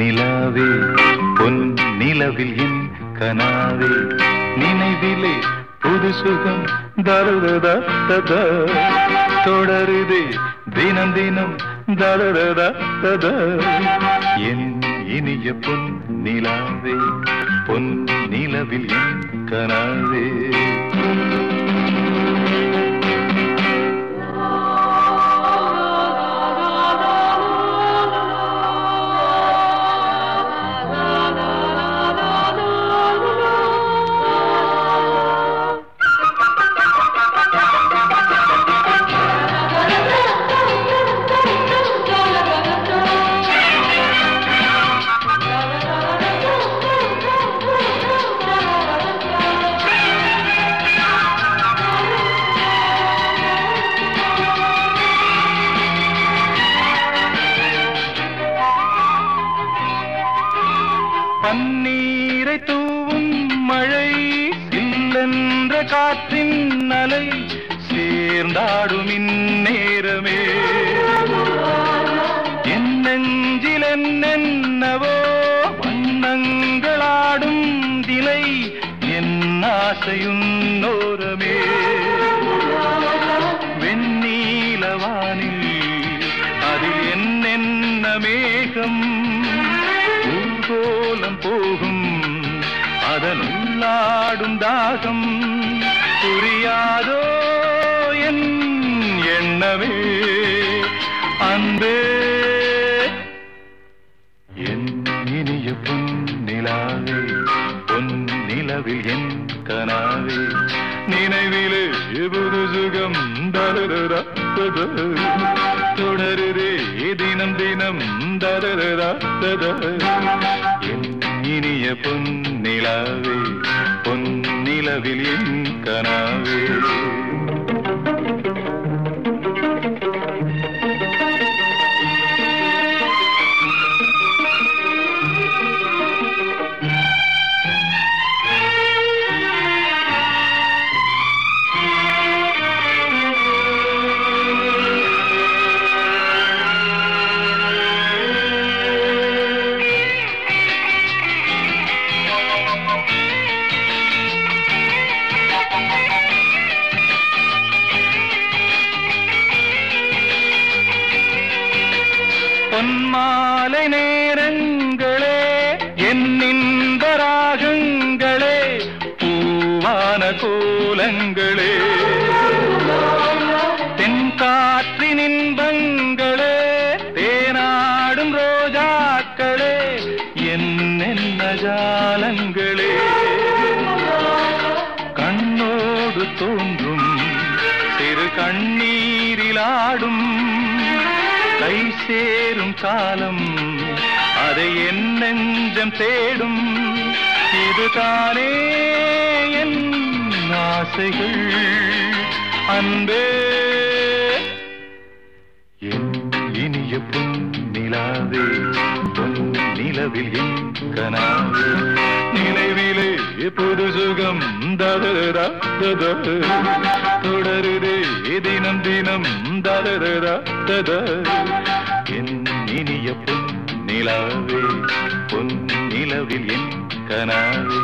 நிலாவே பொன் நிலவில் என் கனாவே நினைவிலே புது சுகம் தருதத தொடருதே தினம் தினம் தருதத என் இனிய பொன் நிலாவே பொன் நிலவில் என் கனாவே. காற்றின் அலை சேர்ந்தாடும் இந்நேரமே. என் நெஞ்சில் என்னென்னவோ வண்ணங்களாடும் திலை என் ஆசையும் நோரமே வெண்ணீலவானில் அதில் என்னென்ன மேகம் ஊர்கோலம் போகும் அதனும் அதனுள்ளாடும் தாகம் புரியாதோ என் எண்ணமே? அன்பே என் இனிய பொன்னிலாவே பொன்னிலவில் என் கனாவே நினைவிலே புது சுகம் தருதா தொடருதே தினம் தினம் தருதா என் இனிய பொன்னிலாவே மனதில் என் கனவே பொன்மாலை நேரங்களே என் ராகங்களே பூவான கோலங்களே. தென்காற்றின் இன்பங்களே தேனாடும் ரோஜாக்களே என்னென்ன ஜாலங்களே. கண்ணோடு தோன்றும் திரு கண்ணீரிலாடும் கை சேரும் காலம் அதை என் நெஞ்சம் தேடும். இதுதானே என் ஆசைகள் அன்பே. என் இனிய பொன் நிலாவே பொன் நிலவில் என் கனாவே. நினைவிலே புது சுகம் தொடருதே. தினம் தினம் தரத என் இனிய பொன் நிலாவே பொன் நிலவில் என் கனாவே.